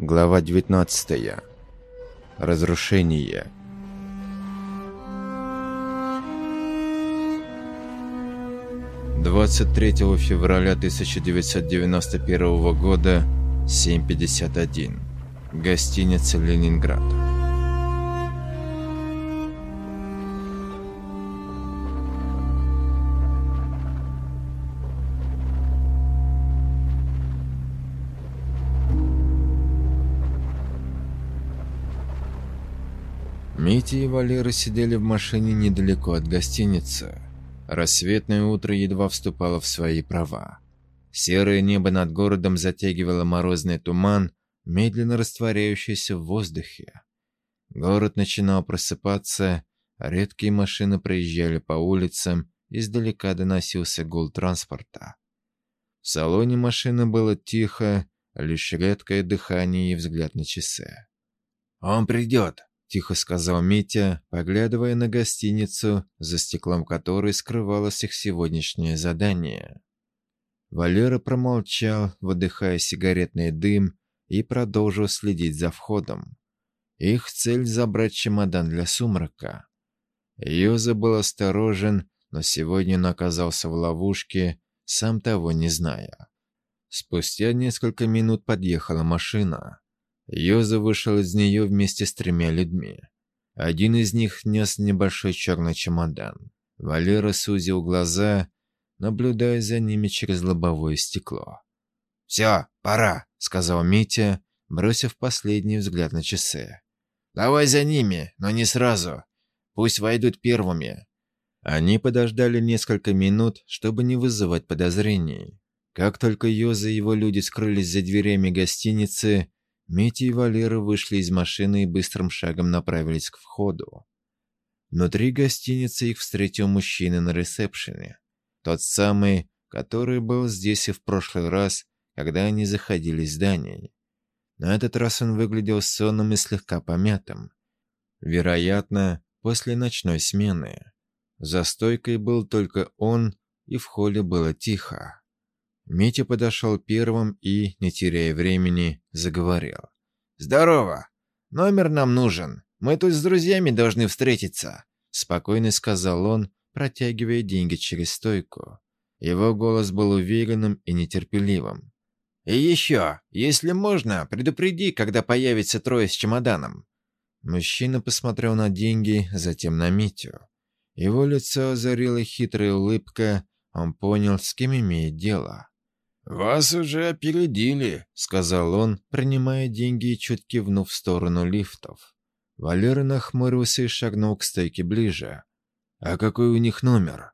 Глава 19. Разрушение. Двадцать третьего февраля 1991 года, 7.51. Гостиница «Ленинград». Митя и Валера сидели в машине недалеко от гостиницы. Рассветное утро едва вступало в свои права. Серое небо над городом затягивало морозный туман, медленно растворяющийся в воздухе. Город начинал просыпаться, редкие машины проезжали по улицам, издалека доносился гул транспорта. В салоне машины было тихо, лишь редкое дыхание и взгляд на часы. «Он придет!» — тихо сказал Митя, поглядывая на гостиницу, за стеклом которой скрывалось их сегодняшнее задание. Валера промолчал, выдыхая сигаретный дым, и продолжил следить за входом. Их цель — забрать чемодан для сумрака. Йоза был осторожен, но сегодня он оказался в ловушке, сам того не зная. Спустя несколько минут подъехала машина. Йоза вышел из нее вместе с тремя людьми. Один из них нес небольшой черный чемодан. Валера сузил глаза, наблюдая за ними через лобовое стекло. «Все, пора», — сказал Митя, бросив последний взгляд на часы. «Давай за ними, но не сразу. Пусть войдут первыми». Они подождали несколько минут, чтобы не вызывать подозрений. Как только Йоза и его люди скрылись за дверями гостиницы, Митя и Валера вышли из машины и быстрым шагом направились к входу. Внутри гостиницы их встретил мужчина на ресепшене. Тот самый, который был здесь и в прошлый раз, когда они заходили в здание. На этот раз он выглядел сонным и слегка помятым. Вероятно, после ночной смены. За стойкой был только он, и в холле было тихо. Митя подошел первым и, не теряя времени, заговорил. «Здорово! Номер нам нужен. Мы тут с друзьями должны встретиться», — спокойно сказал он, протягивая деньги через стойку. Его голос был уверенным и нетерпеливым. «И еще, если можно, предупреди, когда появится трое с чемоданом». Мужчина посмотрел на деньги, затем на Митю. Его лицо озарила хитрая улыбка, он понял, с кем имеет дело. «Вас уже опередили», — сказал он, принимая деньги и чуть кивнув в сторону лифтов. Валера нахмурился и шагнул к стойке ближе. «А какой у них номер?»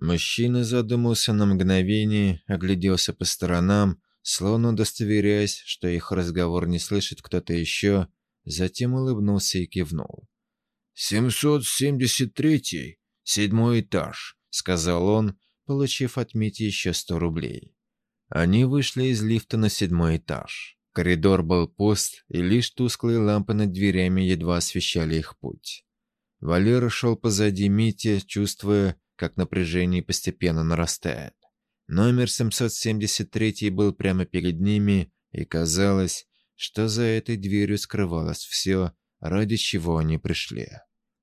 Мужчина задумался на мгновение, огляделся по сторонам, словно удостоверяясь, что их разговор не слышит кто-то еще, затем улыбнулся и кивнул. «Семьсот семьдесят третий, седьмой этаж», — сказал он, получив от Мити еще сто рублей. Они вышли из лифта на седьмой этаж. Коридор был пуст, и лишь тусклые лампы над дверями едва освещали их путь. Валера шел позади Мити, чувствуя, как напряжение постепенно нарастает. Номер 773 был прямо перед ними, и казалось, что за этой дверью скрывалось все, ради чего они пришли.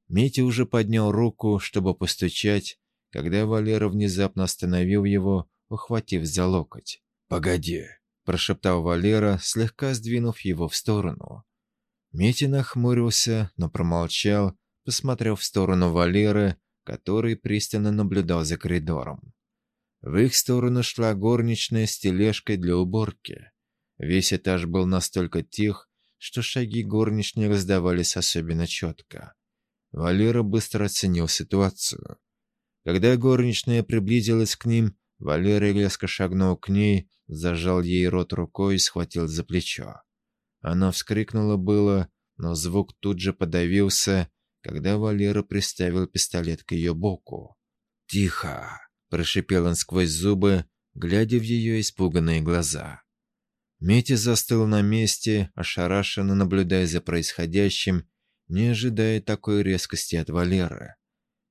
Митя уже поднял руку, чтобы постучать, когда Валера внезапно остановил его, ухватив за локоть. «Погоди», – прошептал Валера, слегка сдвинув его в сторону. Митя нахмурился, но промолчал, посмотрев в сторону Валеры, который пристально наблюдал за коридором. В их сторону шла горничная с тележкой для уборки. Весь этаж был настолько тих, что шаги горничной раздавались особенно четко. Валера быстро оценил ситуацию. Когда горничная приблизилась к ним, Валерий резко шагнул к ней, зажал ей рот рукой и схватил за плечо. Она вскрикнула было, но звук тут же подавился, когда Валера приставил пистолет к ее боку. «Тихо!» – прошипел он сквозь зубы, глядя в ее испуганные глаза. Митя застыл на месте, ошарашенно наблюдая за происходящим, не ожидая такой резкости от Валеры.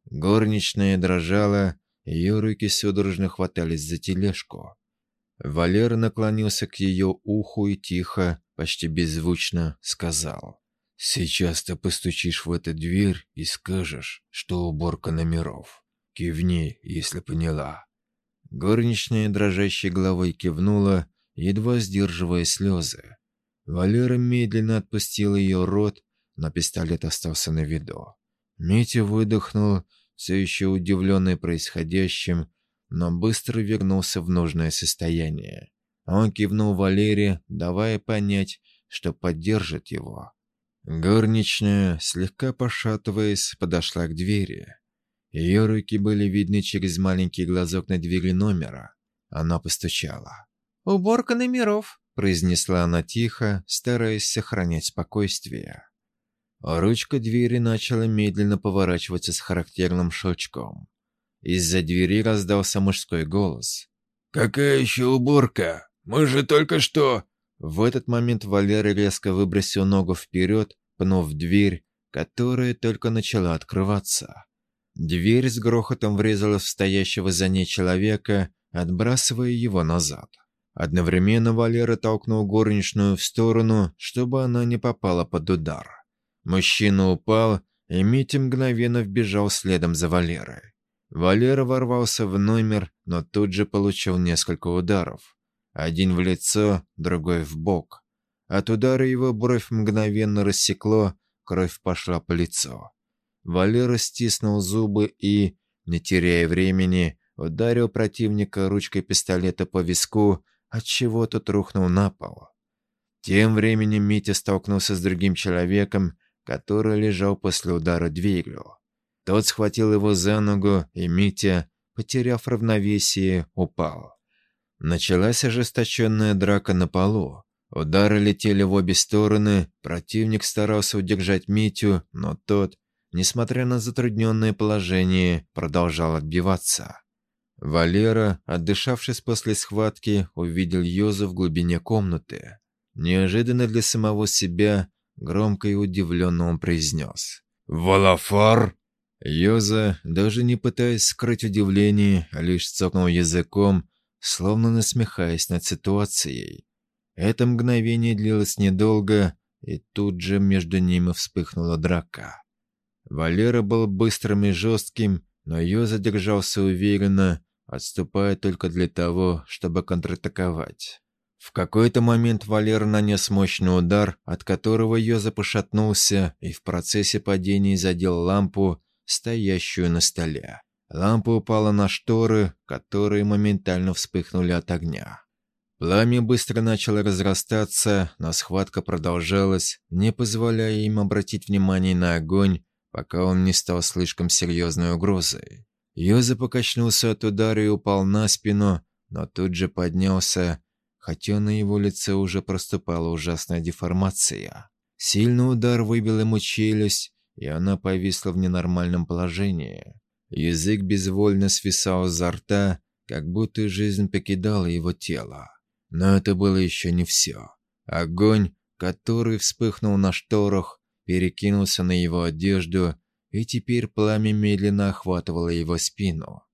Горничная дрожала, ее руки судорожно хватались за тележку. Валера наклонился к ее уху и тихо, почти беззвучно сказал. «Сейчас ты постучишь в эту дверь и скажешь, что уборка номеров. Кивни, если поняла». Горничная дрожащей головой кивнула, едва сдерживая слезы. Валера медленно отпустил ее рот, но пистолет остался на виду. Митя выдохнул, все еще удивленный происходящим, но быстро вернулся в нужное состояние. Он кивнул Валере, давая понять, что поддержит его. Горничная, слегка пошатываясь, подошла к двери. Ее руки были видны через маленький глазок на двери номера. Она постучала. «Уборка номеров», — произнесла она тихо, стараясь сохранять спокойствие. Ручка двери начала медленно поворачиваться с характерным щелчком. Из-за двери раздался мужской голос. «Какая еще уборка? Мы же только что...» В этот момент Валера резко выбросил ногу вперед, пнув дверь, которая только начала открываться. Дверь с грохотом врезалась в стоящего за ней человека, отбрасывая его назад. Одновременно Валера толкнул горничную в сторону, чтобы она не попала под удар. Мужчина упал, и Митя мгновенно вбежал следом за Валерой. Валера ворвался в номер, но тут же получил несколько ударов. Один в лицо, другой в бок. От удара его бровь мгновенно рассекло, кровь пошла по лицу. Валера стиснул зубы и, не теряя времени, ударил противника ручкой пистолета по виску, отчего тот рухнул на пол. Тем временем Митя столкнулся с другим человеком, который лежал после удара дверью. Тот схватил его за ногу, и Митя, потеряв равновесие, упал. Началась ожесточенная драка на полу. Удары летели в обе стороны, противник старался удержать Митю, но тот, несмотря на затрудненное положение, продолжал отбиваться. Валера, отдышавшись после схватки, увидел Йозу в глубине комнаты. Неожиданно для самого себя, громко и удивленно он произнес. «Валафар!» Йоза, даже не пытаясь скрыть удивление, лишь цокнул языком, словно насмехаясь над ситуацией. Это мгновение длилось недолго, и тут же между ними вспыхнула драка. Валера был быстрым и жестким, но Йоза держался уверенно, отступая только для того, чтобы контратаковать. В какой-то момент Валер нанес мощный удар, от которого Йоза пошатнулся и в процессе падения задел лампу, стоящую на столе. Лампа упала на шторы, которые моментально вспыхнули от огня. Пламя быстро начало разрастаться, но схватка продолжалась, не позволяя им обратить внимание на огонь, пока он не стал слишком серьезной угрозой. Йоза покачнулся от удара и упал на спину, но тут же поднялся, хотя на его лице уже проступала ужасная деформация. Сильный удар выбил ему челюсть, и она повисла в ненормальном положении. Язык безвольно свисал изо рта, как будто жизнь покидала его тело. Но это было еще не все. Огонь, который вспыхнул на шторах, перекинулся на его одежду, и теперь пламя медленно охватывало его спину.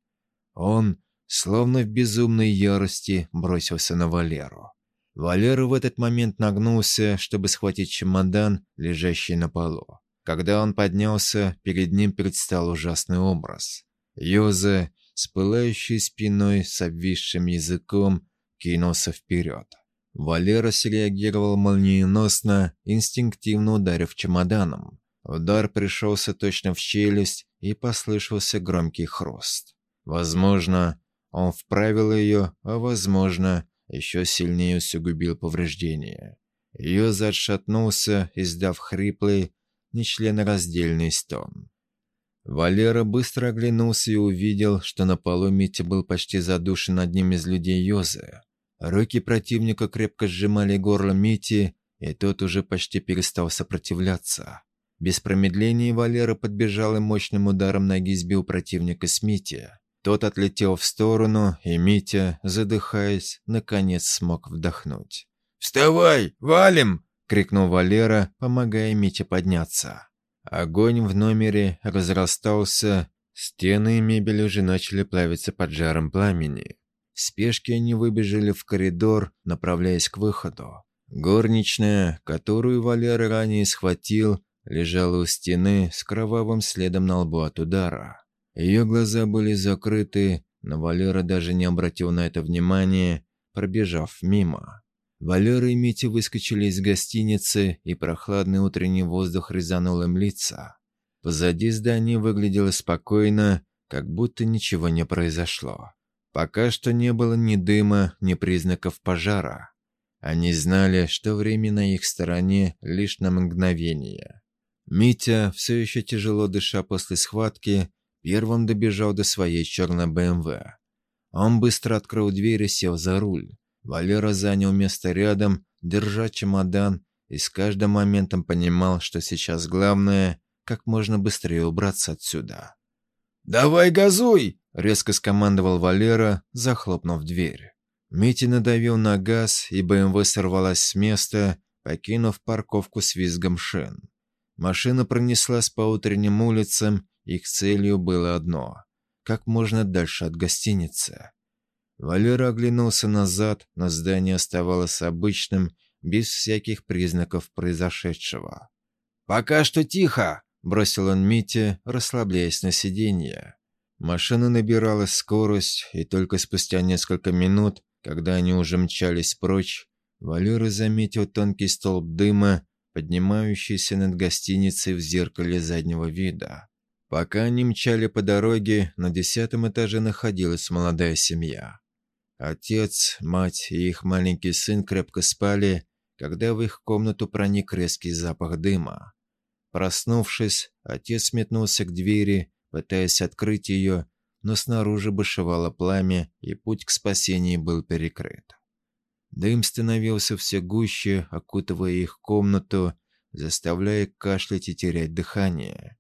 Он, словно в безумной ярости, бросился на Валеру. Валера в этот момент нагнулся, чтобы схватить чемодан, лежащий на полу. Когда он поднялся, перед ним предстал ужасный образ. Йоза, с пылающей спиной, с обвисшим языком, кинулся вперед. Валера среагировал молниеносно, инстинктивно ударив чемоданом. Удар пришелся точно в челюсть, и послышался громкий хруст. Возможно, он вправил ее, а возможно, еще сильнее усугубил повреждения. Йоза отшатнулся, издав хриплый, нечленораздельный стон. Валера быстро оглянулся и увидел, что на полу Митя был почти задушен одним из людей Йозы. Руки противника крепко сжимали горло Мити, и тот уже почти перестал сопротивляться. Без промедления Валера подбежал и мощным ударом ноги сбил противника с Мити. Тот отлетел в сторону, и Митя, задыхаясь, наконец смог вдохнуть. «Вставай! Валим!» — крикнул Валера, помогая Мите подняться. Огонь в номере разрастался, стены и мебель уже начали плавиться под жаром пламени. В спешке они выбежали в коридор, направляясь к выходу. Горничная, которую Валера ранее схватил, лежала у стены с кровавым следом на лбу от удара. Ее глаза были закрыты, но Валера даже не обратил на это внимания, пробежав мимо. Валера и Митя выскочили из гостиницы, и прохладный утренний воздух резанул им лица. Позади здания выглядело спокойно, как будто ничего не произошло. Пока что не было ни дыма, ни признаков пожара. Они знали, что время на их стороне лишь на мгновение. Митя, все еще тяжело дыша после схватки, первым добежал до своей черной БМВ. Он быстро открыл дверь и сел за руль. Валера занял место рядом, держа чемодан, и с каждым моментом понимал, что сейчас главное – как можно быстрее убраться отсюда. «Давай газуй!» – резко скомандовал Валера, захлопнув дверь. Митя надавил на газ, и БМВ сорвалась с места, покинув парковку с визгом шин. Машина пронеслась по утренним улицам, их целью было одно – как можно дальше от гостиницы. Валера оглянулся назад, но здание оставалось обычным, без всяких признаков произошедшего. «Пока что тихо!» – бросил он Мите, расслабляясь на сиденье. Машина набирала скорость, и только спустя несколько минут, когда они уже мчались прочь, Валера заметил тонкий столб дыма, поднимающийся над гостиницей в зеркале заднего вида. Пока они мчали по дороге, на десятом этаже находилась молодая семья. Отец, мать и их маленький сын крепко спали, когда в их комнату проник резкий запах дыма. Проснувшись, отец метнулся к двери, пытаясь открыть ее, но снаружи бушевало пламя, и путь к спасению был перекрыт. Дым становился все гуще, окутывая их комнату, заставляя кашлять и терять дыхание.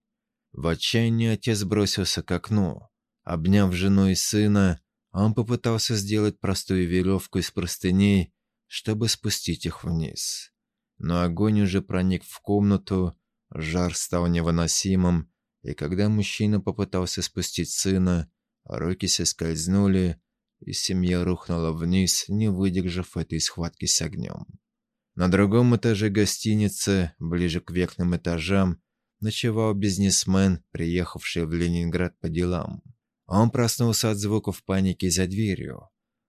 В отчаянии отец бросился к окну. Обняв жену и сына, он попытался сделать простую веревку из простыней, чтобы спустить их вниз. Но огонь уже проник в комнату, жар стал невыносимым, и когда мужчина попытался спустить сына, руки соскользнули, и семья рухнула вниз, не выдержав этой схватки с огнем. На другом этаже гостиницы, ближе к верхним этажам, ночевал бизнесмен, приехавший в Ленинград по делам. Он проснулся от звуков паники за дверью.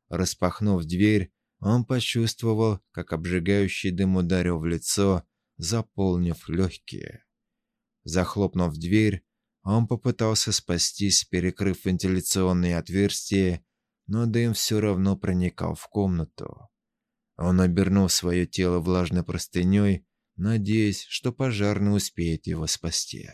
Распахнув дверь, он почувствовал, как обжигающий дым ударил в лицо, заполнив легкие. Захлопнув дверь, он попытался спастись, перекрыв вентиляционные отверстия, но дым все равно проникал в комнату. Он обернул свое тело влажной простыней, надеясь, что пожарный успеет его спасти.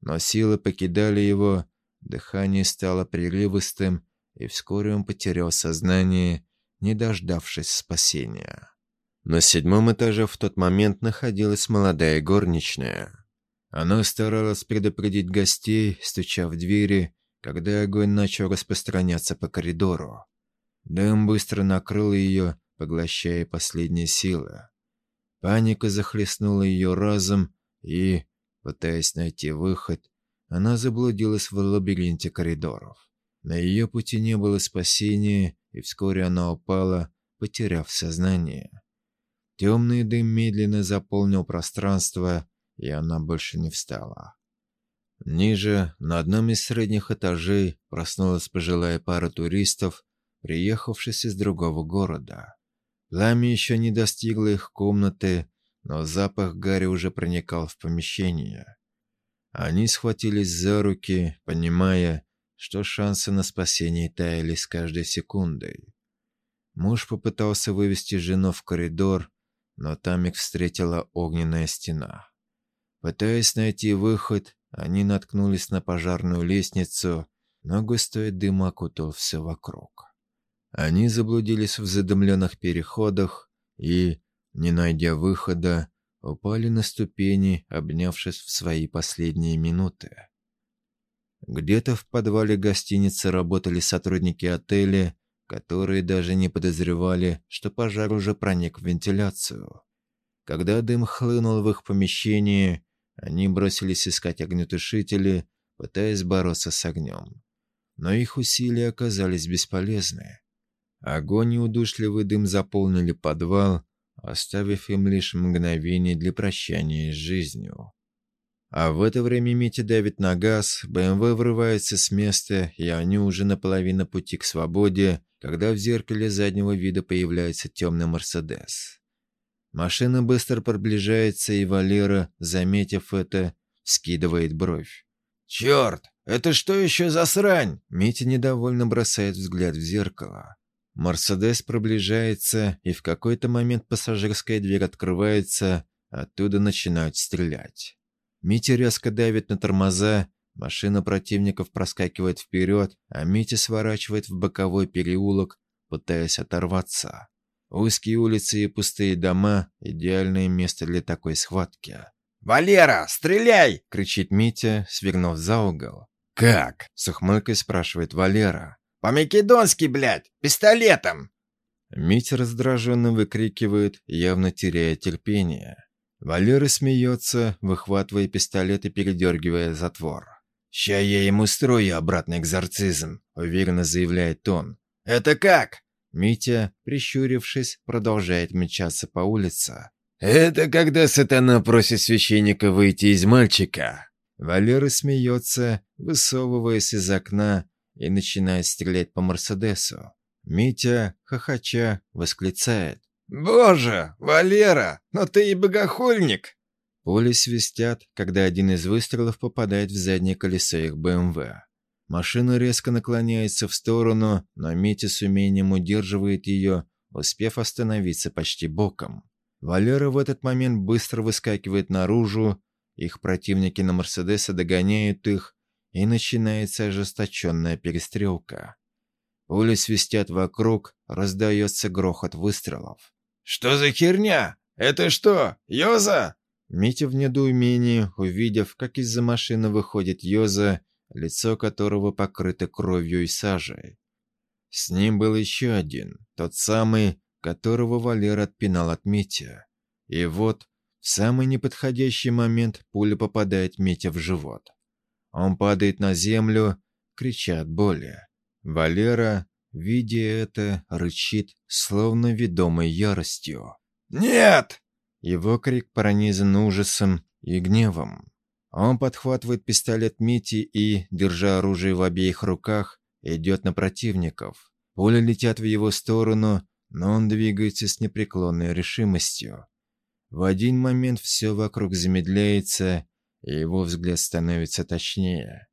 Но силы покидали его, дыхание стало приливистым, и вскоре он потерял сознание, не дождавшись спасения. На седьмом этаже в тот момент находилась молодая горничная. Она старалась предупредить гостей, стуча в двери, когда огонь начал распространяться по коридору. Дым быстро накрыл ее, поглощая последние силы. Паника захлестнула ее разум, и, пытаясь найти выход, она заблудилась в лабиринте коридоров. На ее пути не было спасения, и вскоре она упала, потеряв сознание. Темный дым медленно заполнил пространство, и она больше не встала. Ниже, на одном из средних этажей, проснулась пожилая пара туристов, приехавшись из другого города. Пламя еще не достигло их комнаты, но запах гари уже проникал в помещение. Они схватились за руки, понимая, что шансы на спасение таяли с каждой секундой. Муж попытался вывести жену в коридор, но там их встретила огненная стена. Пытаясь найти выход, они наткнулись на пожарную лестницу, но густой дым окутал все вокруг. Они заблудились в задымленных переходах и, не найдя выхода, упали на ступени, обнявшись в свои последние минуты. Где-то в подвале гостиницы работали сотрудники отеля, которые даже не подозревали, что пожар уже проник в вентиляцию. Когда дым хлынул в их помещение, они бросились искать огнетушители, пытаясь бороться с огнем. Но их усилия оказались бесполезны. Огонь и удушливый дым заполнили подвал, оставив им лишь мгновение для прощания с жизнью. А в это время Митя давит на газ, БМВ врывается с места, и они уже наполовину пути к свободе, когда в зеркале заднего вида появляется темный Мерседес. Машина быстро приближается, и Валера, заметив это, скидывает бровь. «Черт, это что еще за срань?» Митя недовольно бросает взгляд в зеркало. Мерседес приближается, и в какой-то момент пассажирская дверь открывается, оттуда начинают стрелять. Митя резко давит на тормоза, машина противников проскакивает вперед, а Митя сворачивает в боковой переулок, пытаясь оторваться. Узкие улицы и пустые дома – идеальное место для такой схватки. «Валера, стреляй!» – кричит Митя, свернув за угол. «Как?» – с ухмылкой спрашивает Валера. «По-македонски, блядь! Пистолетом!» Митя раздраженно выкрикивает, явно теряя терпение. Валера смеется, выхватывая пистолет и передергивая затвор. «Ща я ему строю обратный экзорцизм», — уверенно заявляет он. «Это как?» Митя, прищурившись, продолжает мчаться по улице. «Это когда сатана просит священника выйти из мальчика». Валера смеется, высовываясь из окна и начинает стрелять по Мерседесу. Митя, хохоча, восклицает. «Боже, Валера, но ты и богохульник!» Пули свистят, когда один из выстрелов попадает в заднее колесо их БМВ. Машина резко наклоняется в сторону, но Митя с умением удерживает ее, успев остановиться почти боком. Валера в этот момент быстро выскакивает наружу, их противники на Мерседесе догоняют их, и начинается ожесточенная перестрелка. Пули свистят вокруг, раздается грохот выстрелов. «Что за херня? Это что, Йоза?» Митя в недоумении, увидев, как из-за машины выходит Йоза, лицо которого покрыто кровью и сажей. С ним был еще один, тот самый, которого Валера отпинал от Митя. И вот, в самый неподходящий момент пуля попадает Митя в живот. Он падает на землю, крича от боли. Валера, видя это, рычит, словно ведомой яростью. «Нет!» Его крик пронизан ужасом и гневом. Он подхватывает пистолет Мити и, держа оружие в обеих руках, идет на противников. Пули летят в его сторону, но он двигается с непреклонной решимостью. В один момент все вокруг замедляется, и его взгляд становится точнее.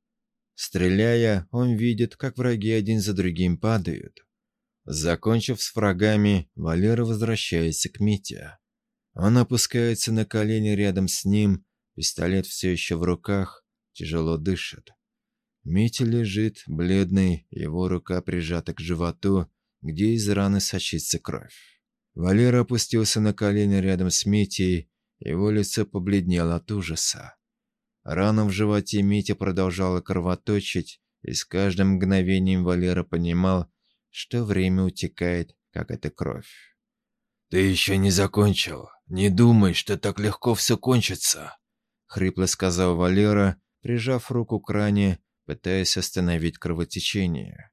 Стреляя, он видит, как враги один за другим падают. Закончив с врагами, Валера возвращается к Мите. Он опускается на колени рядом с ним Пистолет все еще в руках, тяжело дышит. Митя лежит, бледный, его рука прижата к животу, где из раны сочится кровь. Валера опустился на колени рядом с Митей, его лицо побледнело от ужаса. Рана в животе Митя продолжала кровоточить, и с каждым мгновением Валера понимал, что время утекает, как эта кровь. «Ты еще не закончил. Не думай, что так легко все кончится», — хрипло сказал Валера, прижав руку к ране, пытаясь остановить кровотечение.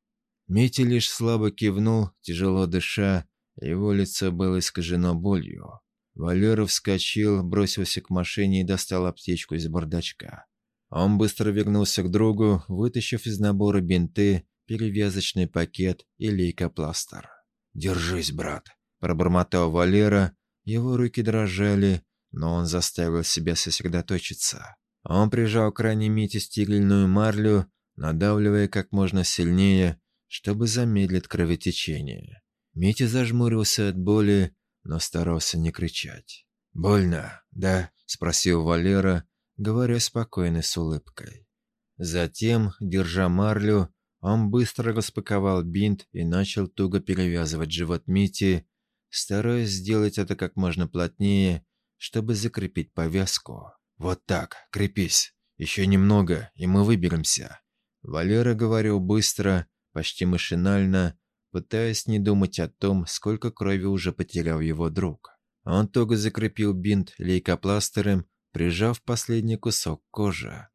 Митя лишь слабо кивнул, тяжело дыша, его лицо было искажено болью. Валера вскочил, бросился к машине и достал аптечку из бардачка. Он быстро вернулся к другу, вытащив из набора бинты, перевязочный пакет и лейкопластырь. «Держись, брат», — пробормотал Валера. Его руки дрожали, но он заставил себя сосредоточиться. Он прижал к ране Мити стерильную марлю, надавливая как можно сильнее, чтобы замедлить кровотечение. Митя зажмурился от боли, но старался не кричать. «Больно, да?» – спросил Валера, говоря спокойно с улыбкой. Затем, держа марлю, он быстро распаковал бинт и начал туго перевязывать живот Мити, стараясь сделать это как можно плотнее чтобы закрепить повязку. «Вот так, крепись. Еще немного, и мы выберемся». Валера говорил быстро, почти машинально, пытаясь не думать о том, сколько крови уже потерял его друг. Он туго закрепил бинт лейкопластырем, прижав последний кусок кожи.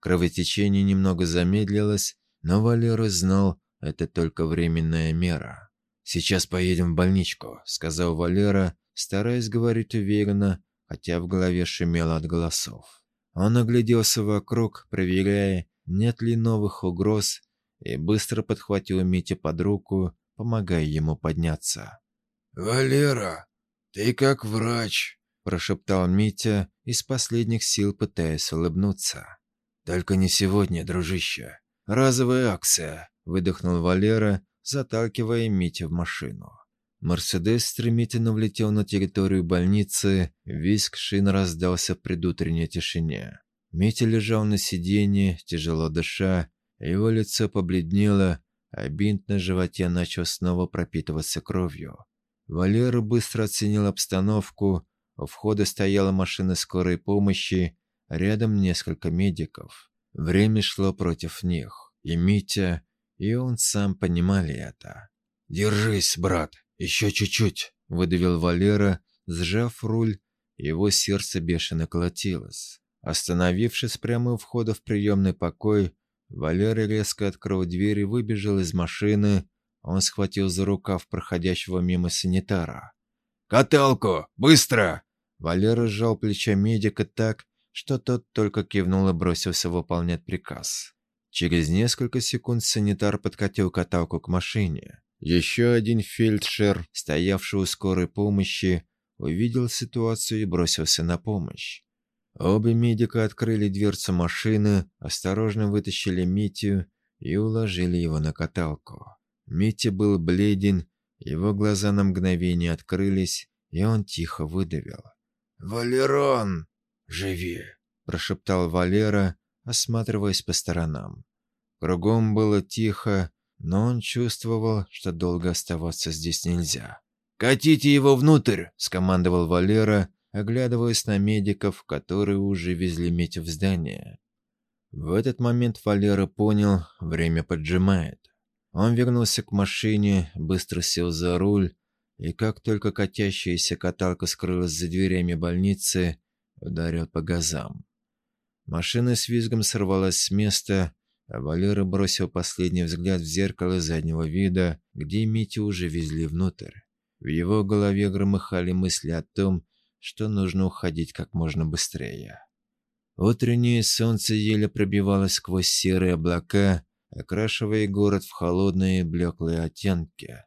Кровотечение немного замедлилось, но Валера знал, это только временная мера. «Сейчас поедем в больничку», — сказал Валера, стараясь говорить уверенно, хотя в голове шумело от голосов. Он огляделся вокруг, проверяя, нет ли новых угроз, и быстро подхватил Митю под руку, помогая ему подняться. «Валера, ты как врач», – прошептал Митя, из последних сил пытаясь улыбнуться. «Только не сегодня, дружище. Разовая акция», – выдохнул Валера, заталкивая Митю в машину. Мерседес стремительно влетел на территорию больницы, визг шин раздался в предутренней тишине. Митя лежал на сиденье, тяжело дыша, его лицо побледнело, а бинт на животе начал снова пропитываться кровью. Валера быстро оценил обстановку, у входа стояла машина скорой помощи, рядом несколько медиков. Время шло против них, и Митя, и он сам понимали это. «Держись, брат!» «Еще чуть-чуть», — выдавил Валера, сжав руль, его сердце бешено колотилось. Остановившись прямо у входа в приемный покой, Валера резко открыл дверь и выбежал из машины. Он схватил за рукав проходящего мимо санитара. «Каталку! Быстро!» Валера сжал плечо медика так, что тот только кивнул и бросился выполнять приказ. Через несколько секунд санитар подкатил каталку к машине. Еще один фельдшер, стоявший у скорой помощи, увидел ситуацию и бросился на помощь. Оба медика открыли дверцу машины, осторожно вытащили Митю и уложили его на каталку. Митя был бледен, его глаза на мгновение открылись, и он тихо выдавил. «Валерон, живи!» – прошептал Валера, осматриваясь по сторонам. Кругом было тихо, но он чувствовал, что долго оставаться здесь нельзя. «Катите его внутрь!» – скомандовал Валера, оглядываясь на медиков, которые уже везли Митю в здание. В этот момент Валера понял, время поджимает. Он вернулся к машине, быстро сел за руль, и как только катящаяся каталка скрылась за дверями больницы, ударил по газам. Машина с визгом сорвалась с места, а Валера бросил последний взгляд в зеркало заднего вида, где Митю уже везли внутрь. В его голове громыхали мысли о том, что нужно уходить как можно быстрее. Утреннее солнце еле пробивалось сквозь серые облака, окрашивая город в холодные блеклые оттенки.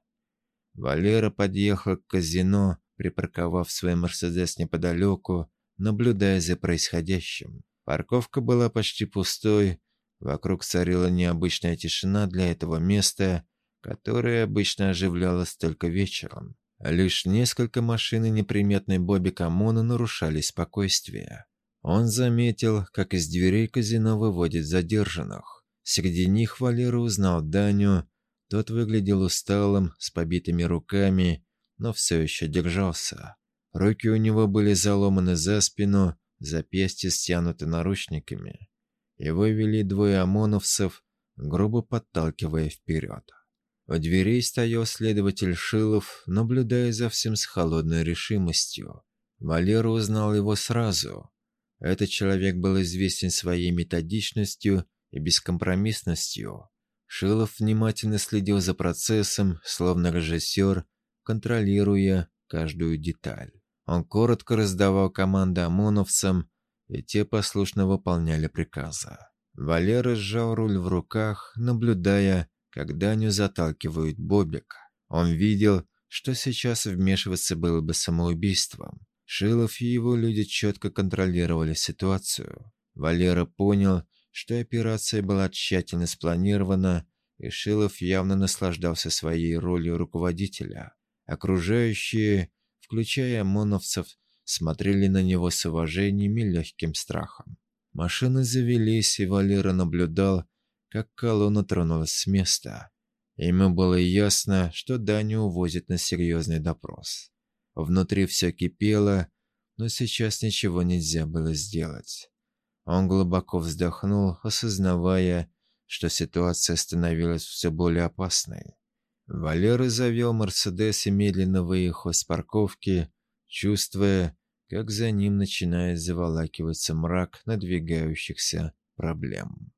Валера подъехал к казино, припарковав свой «Мерседес» неподалеку, наблюдая за происходящим. Парковка была почти пустой, Вокруг царила необычная тишина для этого места, которое обычно оживлялось только вечером. Лишь несколько машин и неприметный Бобби Камона нарушали спокойствие. Он заметил, как из дверей казино выводят задержанных. Среди них Валера узнал Даню. Тот выглядел усталым, с побитыми руками, но все еще держался. Руки у него были заломаны за спину, запястья стянуты наручниками и вывели двое ОМОНовцев, грубо подталкивая вперед. У дверей стоял следователь Шилов, наблюдая за всем с холодной решимостью. Валера узнал его сразу. Этот человек был известен своей методичностью и бескомпромиссностью. Шилов внимательно следил за процессом, словно режиссер, контролируя каждую деталь. Он коротко раздавал команды ОМОНовцам, и те послушно выполняли приказы. Валера сжал руль в руках, наблюдая, как Даню заталкивают Бобик. Он видел, что сейчас вмешиваться было бы самоубийством. Шилов и его люди четко контролировали ситуацию. Валера понял, что операция была тщательно спланирована, и Шилов явно наслаждался своей ролью руководителя. Окружающие, включая ОМОНовцев, смотрели на него с уважением и легким страхом. Машины завелись, и Валера наблюдал, как колонна тронулась с места. Ему было ясно, что Даню увозят на серьезный допрос. Внутри все кипело, но сейчас ничего нельзя было сделать. Он глубоко вздохнул, осознавая, что ситуация становилась все более опасной. Валера завел Мерседес и медленно выехал с парковки, чувствуя, как за ним начинает заволакиваться мрак надвигающихся проблем.